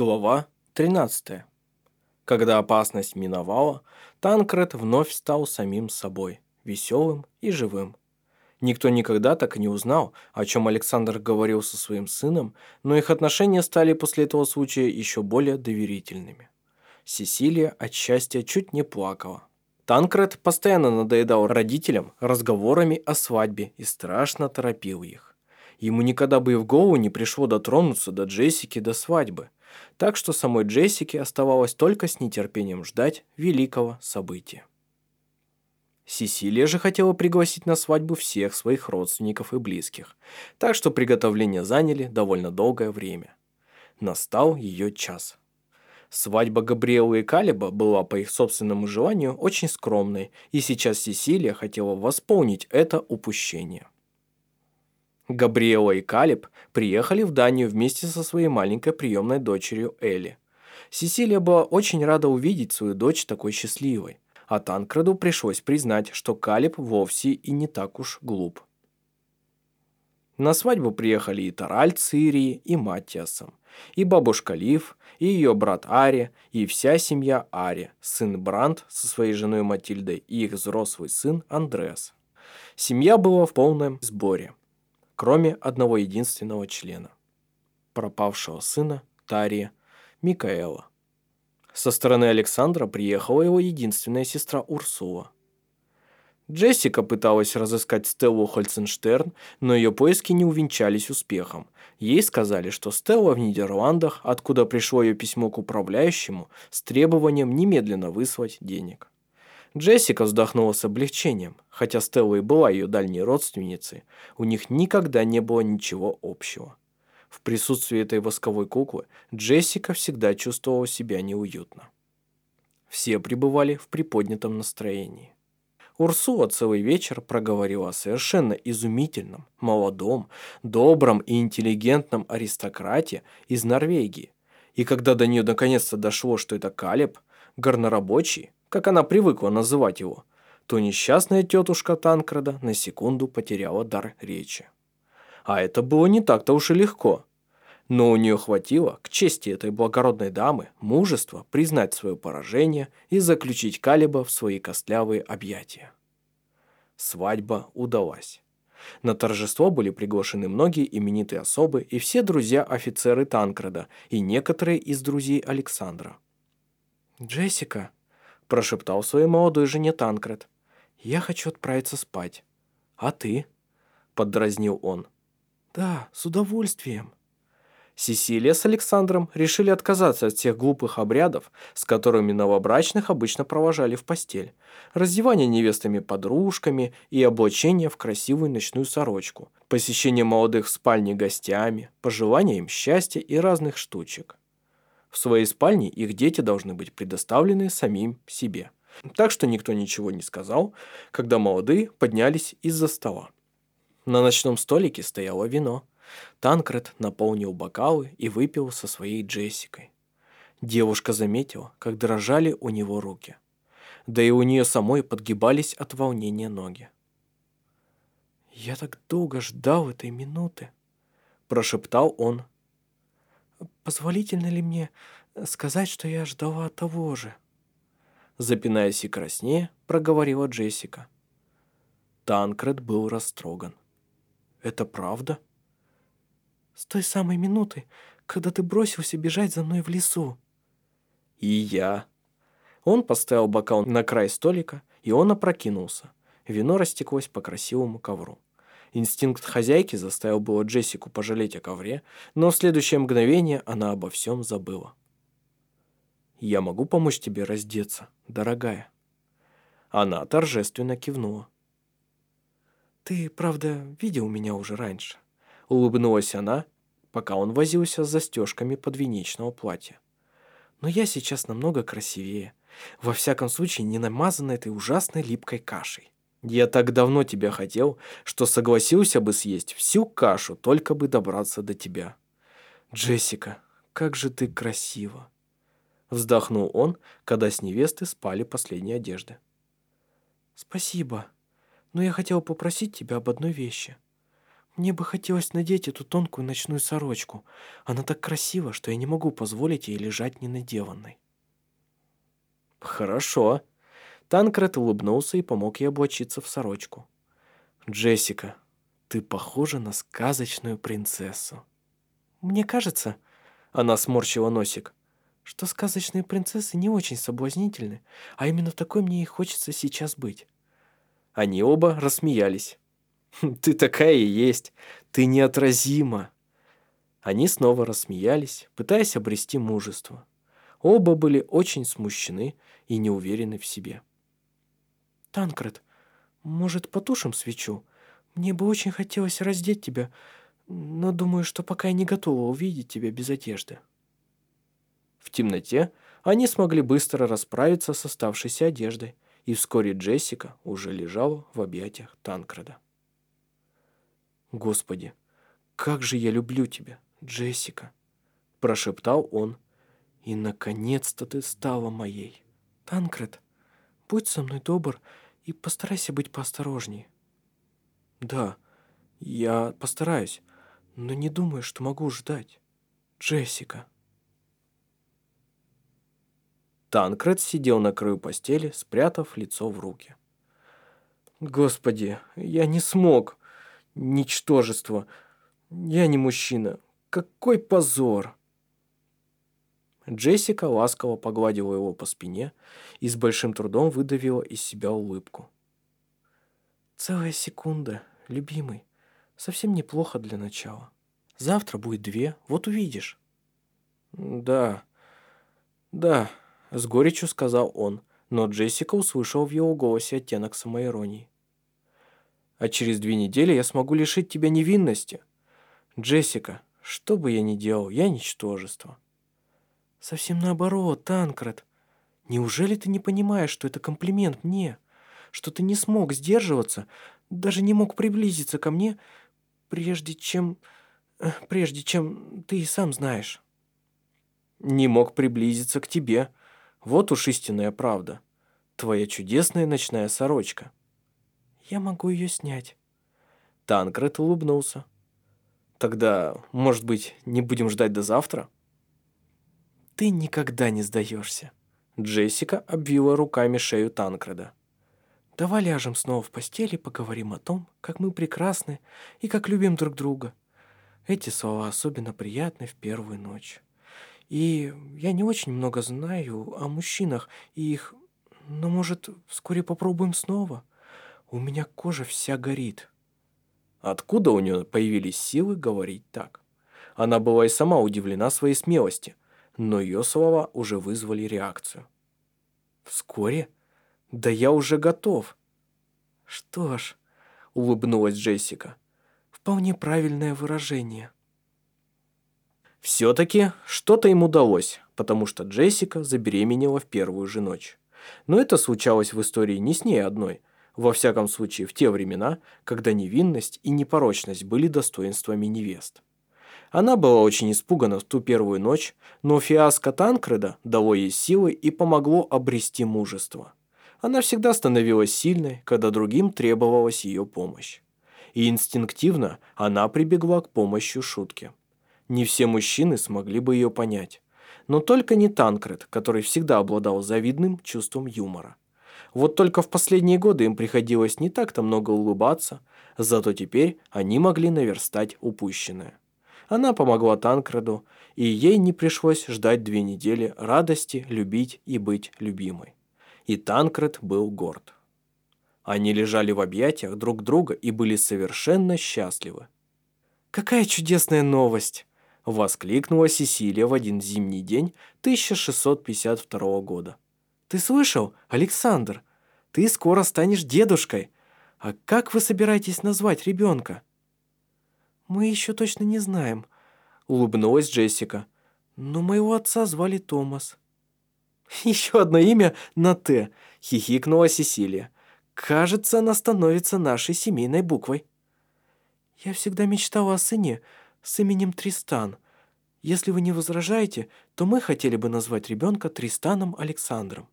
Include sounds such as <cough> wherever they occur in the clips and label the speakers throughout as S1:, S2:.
S1: Глава 13. Когда опасность миновала, Танкред вновь стал самим собой, веселым и живым. Никто никогда так и не узнал, о чем Александр говорил со своим сыном, но их отношения стали после этого случая еще более доверительными. Сесилия от счастья чуть не плакала. Танкред постоянно надоедал родителям разговорами о свадьбе и страшно торопил их. Ему никогда бы и в голову не пришло дотронуться до Джессики до свадьбы – так что самой Джессике оставалось только с нетерпением ждать великого события. Сесилия же хотела пригласить на свадьбу всех своих родственников и близких, так что приготовления заняли довольно долгое время. Настал ее час. Свадьба Габриэлы и Калиба была по их собственному желанию очень скромной, и сейчас Сесилия хотела восполнить это упущение. Габриэла и Калиб приехали в Данию вместе со своей маленькой приемной дочерью Элли. Сесилия была очень рада увидеть свою дочь такой счастливой, а Танкреду пришлось признать, что Калиб вовсе и не так уж глуп. На свадьбу приехали и Тараль Цирии, и Матиасом, и бабушка Лив, и ее брат Ари, и вся семья Ари, сын Бранд со своей женой Матильдой и их взрослый сын Андреас. Семья была в полном сборе кроме одного единственного члена – пропавшего сына Тария Микаэла. Со стороны Александра приехала его единственная сестра Урсула. Джессика пыталась разыскать Стеллу Хольценштерн, но ее поиски не увенчались успехом. Ей сказали, что Стелла в Нидерландах, откуда пришло ее письмо к управляющему, с требованием немедленно выслать денег. Джессика вздохнула с облегчением. Хотя Стелла и была ее дальней родственницей, у них никогда не было ничего общего. В присутствии этой восковой куклы Джессика всегда чувствовала себя неуютно. Все пребывали в приподнятом настроении. Урсула целый вечер проговорила о совершенно изумительном, молодом, добром и интеллигентном аристократе из Норвегии. И когда до нее наконец-то дошло, что это Калеб, горнорабочий, как она привыкла называть его, то несчастная тетушка Танкрада на секунду потеряла дар речи. А это было не так-то уж и легко. Но у нее хватило, к чести этой благородной дамы, мужества признать свое поражение и заключить Калиба в свои костлявые объятия. Свадьба удалась. На торжество были приглашены многие именитые особы и все друзья-офицеры Танкрада и некоторые из друзей Александра. «Джессика», прошептал своей молодой жене Танкред. «Я хочу отправиться спать. А ты?» – поддразнил он. «Да, с удовольствием». Сесилия с Александром решили отказаться от тех глупых обрядов, с которыми новобрачных обычно провожали в постель. Раздевание невестами подружками и облачение в красивую ночную сорочку, посещение молодых в спальне гостями, пожелание им счастья и разных штучек. В своей спальне их дети должны быть предоставлены самим себе. Так что никто ничего не сказал, когда молодые поднялись из-за стола. На ночном столике стояло вино. Танкред наполнил бокалы и выпил со своей Джессикой. Девушка заметила, как дрожали у него руки. Да и у нее самой подгибались от волнения ноги. «Я так долго ждал этой минуты», – прошептал он позволительно ли мне э, сказать, что я ждала того же?» Запинаясь и краснее, проговорила Джессика. Танкред был растроган. «Это правда?» «С той самой минуты, когда ты бросился бежать за мной в лесу». «И я». Он поставил бокал на край столика, и он опрокинулся. Вино растеклось по красивому ковру. Инстинкт хозяйки заставил было Джессику пожалеть о ковре, но в следующее мгновение она обо всем забыла. «Я могу помочь тебе раздеться, дорогая?» Она торжественно кивнула. «Ты, правда, видел меня уже раньше?» Улыбнулась она, пока он возился с застежками подвенечного платья. «Но я сейчас намного красивее. Во всяком случае, не намазана этой ужасной липкой кашей. Я так давно тебя хотел, что согласился бы съесть всю кашу, только бы добраться до тебя. Джессика, как же ты красива!» Вздохнул он, когда с невесты спали последние одежды. «Спасибо, но я хотел попросить тебя об одной вещи. Мне бы хотелось надеть эту тонкую ночную сорочку. Она так красива, что я не могу позволить ей лежать ненадеванной. Хорошо. Танкред улыбнулся и помог ей облачиться в сорочку. Джессика, ты похожа на сказочную принцессу. Мне кажется, она сморщила носик, что сказочные принцессы не очень соблазнительны, а именно такой мне и хочется сейчас быть. Они оба рассмеялись. Ты такая и есть. Ты неотразима. Они снова рассмеялись, пытаясь обрести мужество. Оба были очень смущены и не уверены в себе. «Танкред, может, потушим свечу? Мне бы очень хотелось раздеть тебя, но думаю, что пока я не готова увидеть тебя без одежды». В темноте они смогли быстро расправиться с оставшейся одеждой, и вскоре Джессика уже лежала в объятиях Танкреда. «Господи, как же я люблю тебя, Джессика!» Прошептал он. «И, наконец-то ты стала моей!» «Танкред, будь со мной добр и постарайся быть поосторожнее». «Да, я постараюсь, но не думаю, что могу ждать. Джессика». Танкред сидел на краю постели, спрятав лицо в руки. «Господи, я не смог!» Ничтожество. Я не мужчина. Какой позор!» Джессика ласково погладила его по спине и с большим трудом выдавила из себя улыбку. «Целая секунда, любимый. Совсем неплохо для начала. Завтра будет две, вот увидишь». «Да, да», — с горечью сказал он, но Джессика услышала в его голосе оттенок самоиронии а через две недели я смогу лишить тебя невинности. Джессика, что бы я ни делал, я ничтожество». «Совсем наоборот, Танкрат. Неужели ты не понимаешь, что это комплимент мне? Что ты не смог сдерживаться, даже не мог приблизиться ко мне, прежде чем... Э, прежде чем ты и сам знаешь?» «Не мог приблизиться к тебе. Вот уж истинная правда. Твоя чудесная ночная сорочка». Я могу ее снять. Танкред улыбнулся. Тогда, может быть, не будем ждать до завтра? Ты никогда не сдаешься. Джессика обвила руками шею Танкреда. Давай ляжем снова в постели и поговорим о том, как мы прекрасны и как любим друг друга. Эти слова особенно приятны в первую ночь. И я не очень много знаю о мужчинах и их... Но, может, вскоре попробуем снова? У меня кожа вся горит. Откуда у нее появились силы говорить так? Она была и сама удивлена своей смелости, но ее слова уже вызвали реакцию. «Вскоре? Да я уже готов». «Что ж», — улыбнулась Джессика, — «вполне правильное выражение». Все-таки что-то им удалось, потому что Джессика забеременела в первую же ночь. Но это случалось в истории не с ней одной, во всяком случае, в те времена, когда невинность и непорочность были достоинствами невест. Она была очень испугана в ту первую ночь, но фиаско Танкреда дало ей силы и помогло обрести мужество. Она всегда становилась сильной, когда другим требовалась ее помощь. И инстинктивно она прибегла к помощи шутки. Не все мужчины смогли бы ее понять. Но только не Танкред, который всегда обладал завидным чувством юмора. Вот только в последние годы им приходилось не так-то много улыбаться, зато теперь они могли наверстать упущенное. Она помогла Танкреду, и ей не пришлось ждать две недели радости, любить и быть любимой. И Танкред был горд. Они лежали в объятиях друг друга и были совершенно счастливы. «Какая чудесная новость!» – воскликнула Сесилия в один зимний день 1652 года. Ты слышал, Александр? Ты скоро станешь дедушкой. А как вы собираетесь назвать ребенка?» «Мы еще точно не знаем», — улыбнулась Джессика. «Но моего отца звали Томас». <laughs> «Еще одно имя на «Т», — хихикнула Сесилия. «Кажется, она становится нашей семейной буквой». «Я всегда мечтала о сыне с именем Тристан. Если вы не возражаете, то мы хотели бы назвать ребенка Тристаном Александром».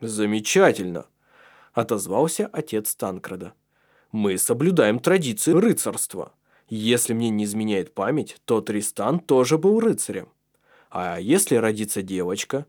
S1: «Замечательно!» – отозвался отец Танкрада. Мы соблюдаем традиции рыцарства. Если мне не изменяет память, то Тристан тоже был рыцарем. А если родится девочка?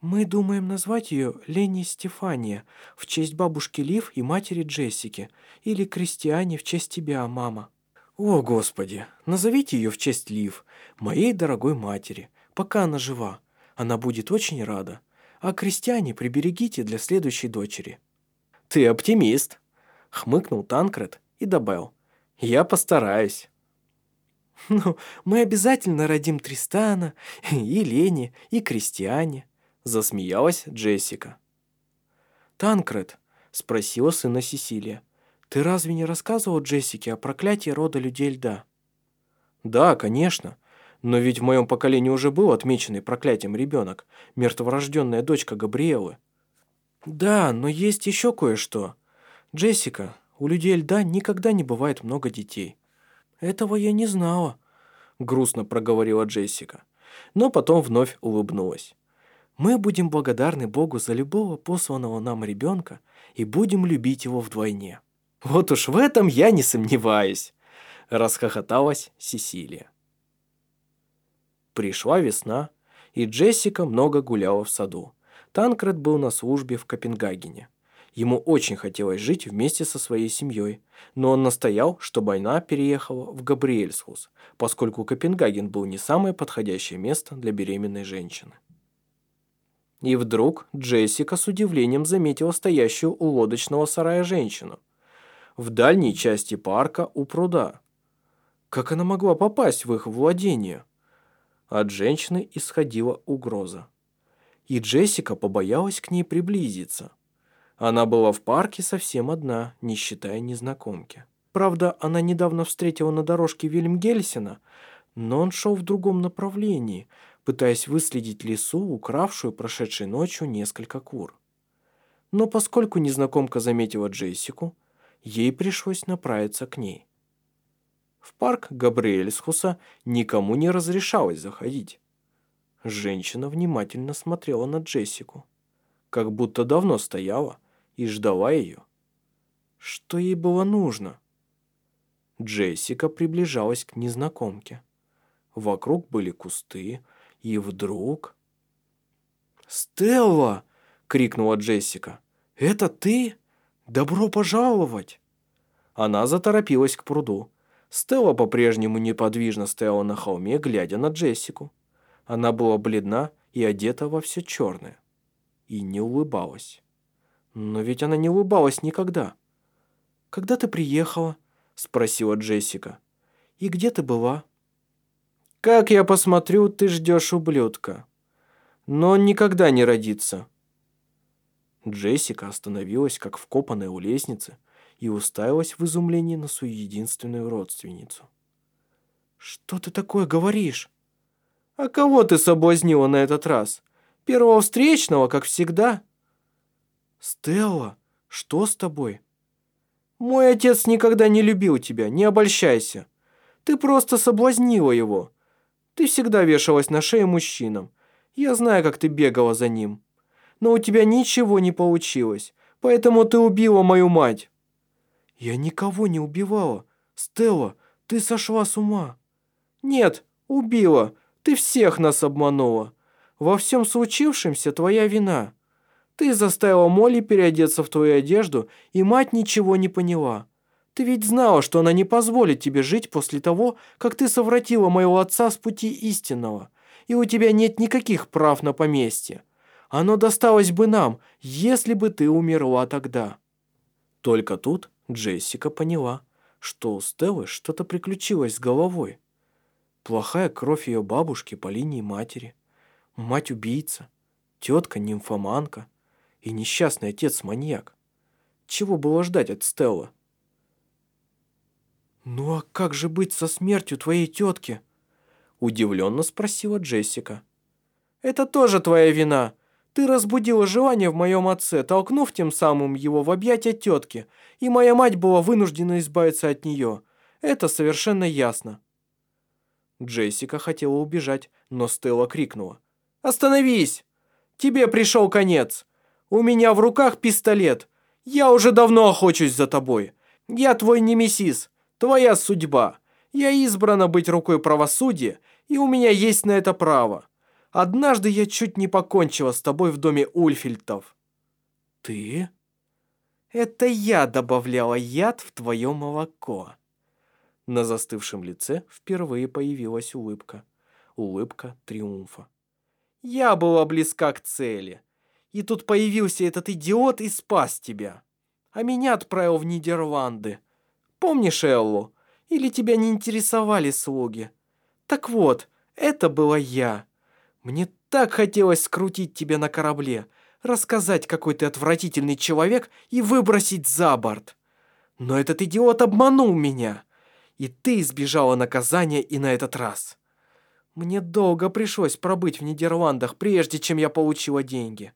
S2: Мы думаем назвать ее Ленни Стефания в честь бабушки Лив и матери Джессики, или Кристиане в честь тебя, мама.
S1: О, Господи, назовите ее в честь Лив, моей дорогой матери, пока она жива. Она будет очень рада. А крестьяне приберегите для следующей дочери. Ты оптимист, хмыкнул Танкред и добавил. Я постараюсь. <laughs>
S2: «Ну, мы обязательно родим Тристана, <laughs> и Лени, и Кристиане», — засмеялась Джессика. «Танкред», — спросила сына Сесилия, — «ты разве не рассказывал Джессике о проклятии рода людей льда?»
S1: «Да, конечно. Но ведь в моем поколении уже был отмеченный проклятием ребенок, мертворожденная дочка Габриэлы».
S2: «Да, но есть еще кое-что. Джессика, у людей льда никогда не бывает много детей». «Этого я не знала», — грустно проговорила Джессика. Но потом вновь улыбнулась. «Мы будем благодарны Богу за любого посланного нам ребенка и будем любить его вдвойне».
S1: «Вот уж в этом я не сомневаюсь», — расхохоталась Сесилия. Пришла весна, и Джессика много гуляла в саду. Танкред был на службе в Копенгагене. Ему очень хотелось жить вместе со своей семьей, но он настоял, чтобы она переехала в Габриэльсхус, поскольку Копенгаген был не самое подходящее место для беременной женщины. И вдруг Джессика с удивлением заметила стоящую у лодочного сарая женщину. В дальней части парка у пруда. Как она могла попасть в их владение? От женщины исходила угроза. И Джессика побоялась к ней приблизиться. Она была в парке совсем одна, не считая незнакомки. Правда, она недавно встретила на дорожке Вильмгельсена, но он шел в другом направлении, пытаясь выследить лису, укравшую прошедшей ночью несколько кур. Но поскольку незнакомка заметила Джессику, ей пришлось направиться к ней. В парк Габриэльсхуса никому не разрешалось заходить. Женщина внимательно смотрела на Джессику, как будто давно стояла, и ждала ее. Что ей было нужно? Джессика приближалась к незнакомке. Вокруг были кусты, и вдруг... «Стелла!» — крикнула Джессика. «Это ты? Добро пожаловать!» Она заторопилась к пруду. Стелла по-прежнему неподвижно стояла на холме, глядя на Джессику. Она была бледна и одета во все черное. И не улыбалась. Но ведь она не улыбалась никогда. «Когда ты приехала?» – спросила Джессика. «И где ты была?» «Как я посмотрю, ты ждешь ублюдка. Но он никогда не родится». Джессика остановилась, как вкопанная у лестницы, и уставилась в изумлении на свою единственную родственницу. «Что ты такое говоришь?» «А кого ты соблазнила на этот раз? Первого встречного, как всегда?» «Стелла, что с тобой?» «Мой отец никогда не любил тебя, не обольщайся. Ты просто соблазнила его. Ты всегда вешалась на шею мужчинам. Я знаю, как ты бегала за ним. Но у тебя ничего не получилось, поэтому ты убила мою мать». «Я никого не убивала. Стелла, ты сошла с ума». «Нет, убила. Ты всех нас обманула. Во всем случившемся твоя вина. Ты заставила Молли переодеться в твою одежду, и мать ничего не поняла. Ты ведь знала, что она не позволит тебе жить после того, как ты совратила моего отца с пути истинного, и у тебя нет никаких прав на поместье. Оно досталось бы нам, если бы ты умерла тогда». Только тут Джессика поняла, что у Стеллы что-то приключилось с головой. Плохая кровь ее бабушки по линии матери, мать-убийца, тетка-нимфоманка – и несчастный отец-маньяк. Чего было ждать от Стелла? «Ну а как же быть со смертью твоей тетки?» Удивленно спросила Джессика. «Это тоже твоя вина. Ты разбудила желание в моем отце, толкнув тем самым его в объятия тетки, и моя мать была вынуждена избавиться от нее. Это совершенно ясно». Джессика хотела убежать, но Стелла крикнула. «Остановись! Тебе пришел конец! У меня в руках пистолет. Я уже давно охочусь за тобой. Я твой немесис, твоя судьба. Я избрана быть рукой правосудия, и у меня есть на это право. Однажды я чуть не покончила с тобой в доме Ульфильтов».
S2: «Ты?»
S1: «Это я добавляла яд в твое молоко».
S2: На застывшем лице впервые появилась улыбка. Улыбка триумфа.
S1: «Я была близка к цели. И тут появился этот идиот и спас тебя. А меня отправил в Нидерланды. Помнишь Эллу? Или тебя не интересовали слуги? Так вот, это была я. Мне так хотелось скрутить тебя на корабле, рассказать, какой ты отвратительный человек и выбросить за борт. Но этот идиот обманул меня и ты избежала наказания и на этот раз. Мне долго пришлось пробыть в Нидерландах, прежде чем я получила деньги.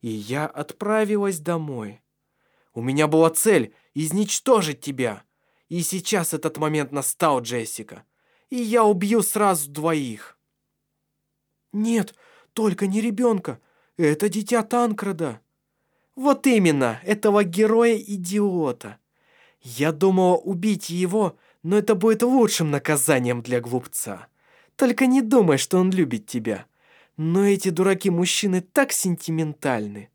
S1: И я отправилась домой. У меня была цель изничтожить тебя. И сейчас этот момент настал, Джессика. И я убью сразу двоих. Нет, только не ребенка. Это дитя Танкрада. Вот именно, этого героя-идиота. Я думала убить его, но это будет лучшим наказанием для глупца. Только не думай, что он любит тебя. Но эти дураки-мужчины так сентиментальны.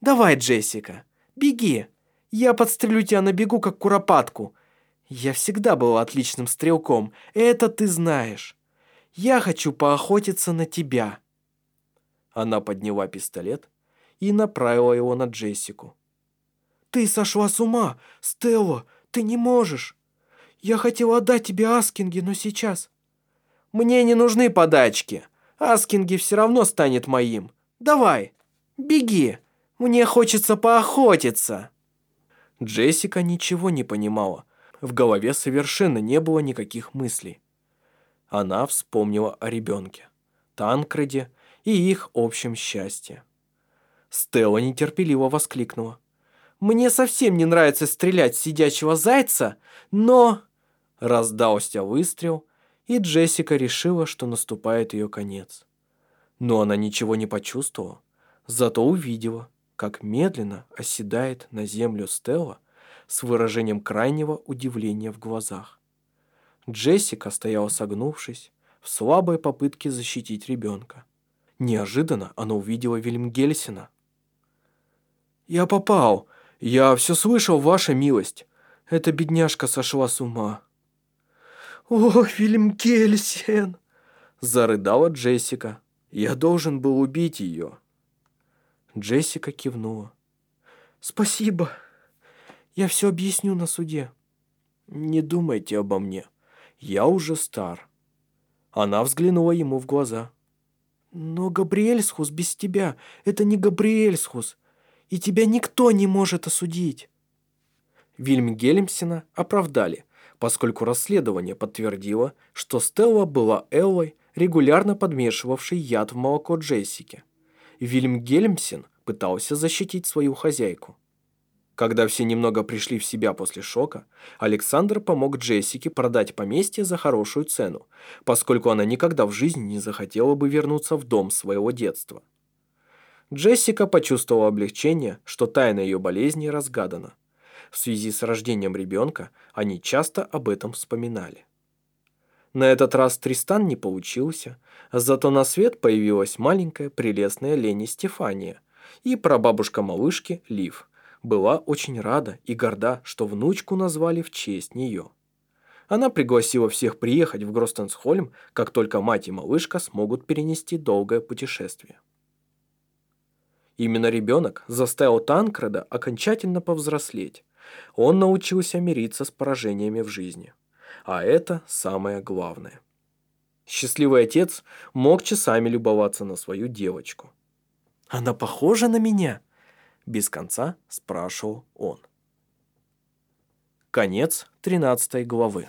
S1: Давай, Джессика, беги. Я подстрелю тебя на бегу, как куропатку. Я всегда был отличным стрелком, это ты знаешь. Я хочу поохотиться на тебя».
S2: Она подняла пистолет и направила его на Джессику.
S1: «Ты сошла с ума, Стелла, ты не можешь. Я хотела отдать тебе Аскинги, но сейчас...» «Мне не нужны подачки. Аскинги все равно станет моим. Давай, беги. Мне хочется поохотиться».
S2: Джессика ничего не понимала. В голове совершенно не было никаких мыслей. Она вспомнила о ребенке, Танкреде и их общем счастье. Стелла нетерпеливо воскликнула.
S1: «Мне совсем не нравится стрелять в сидячего зайца, но...»
S2: Раздался выстрел, и Джессика решила, что наступает ее конец. Но она ничего не почувствовала, зато увидела, как медленно оседает на землю Стелла с выражением крайнего удивления в глазах. Джессика стояла согнувшись, в слабой попытке защитить ребенка. Неожиданно она увидела Вильмгельсена.
S1: «Я попал! Я все слышал, ваша милость! Эта бедняжка сошла с ума!» «О, Вильмгельсен!» – зарыдала Джессика. «Я должен был убить ее». Джессика кивнула. «Спасибо. Я все объясню на суде».
S2: «Не думайте обо мне. Я уже стар». Она взглянула ему в глаза.
S1: «Но Габриэльсхус без тебя – это не Габриэльсхус, и тебя никто не может осудить».
S2: Вильмгельмсена оправдали – поскольку расследование подтвердило, что Стелла была Эллой, регулярно подмешивавшей яд в молоко Джессики. Вильм Гельмсен пытался защитить свою хозяйку. Когда все немного пришли в себя после шока, Александр помог Джессике продать поместье за хорошую цену, поскольку она никогда в жизни не захотела бы вернуться в дом своего детства. Джессика почувствовала облегчение, что тайна ее болезни разгадана – в связи с рождением ребенка они часто об этом вспоминали. На этот раз Тристан не получился, зато на свет появилась маленькая прелестная Лени Стефания, и прабабушка малышки Лив была очень рада и горда, что внучку назвали в честь нее. Она пригласила всех приехать в Гростенсхольм, как только мать и малышка смогут перенести долгое путешествие. Именно ребенок заставил Танкреда окончательно повзрослеть, он научился мириться с поражениями в жизни. А это самое главное. Счастливый отец мог часами любоваться на свою девочку.
S1: «Она похожа на меня?»
S2: Без конца спрашивал он. Конец 13 главы.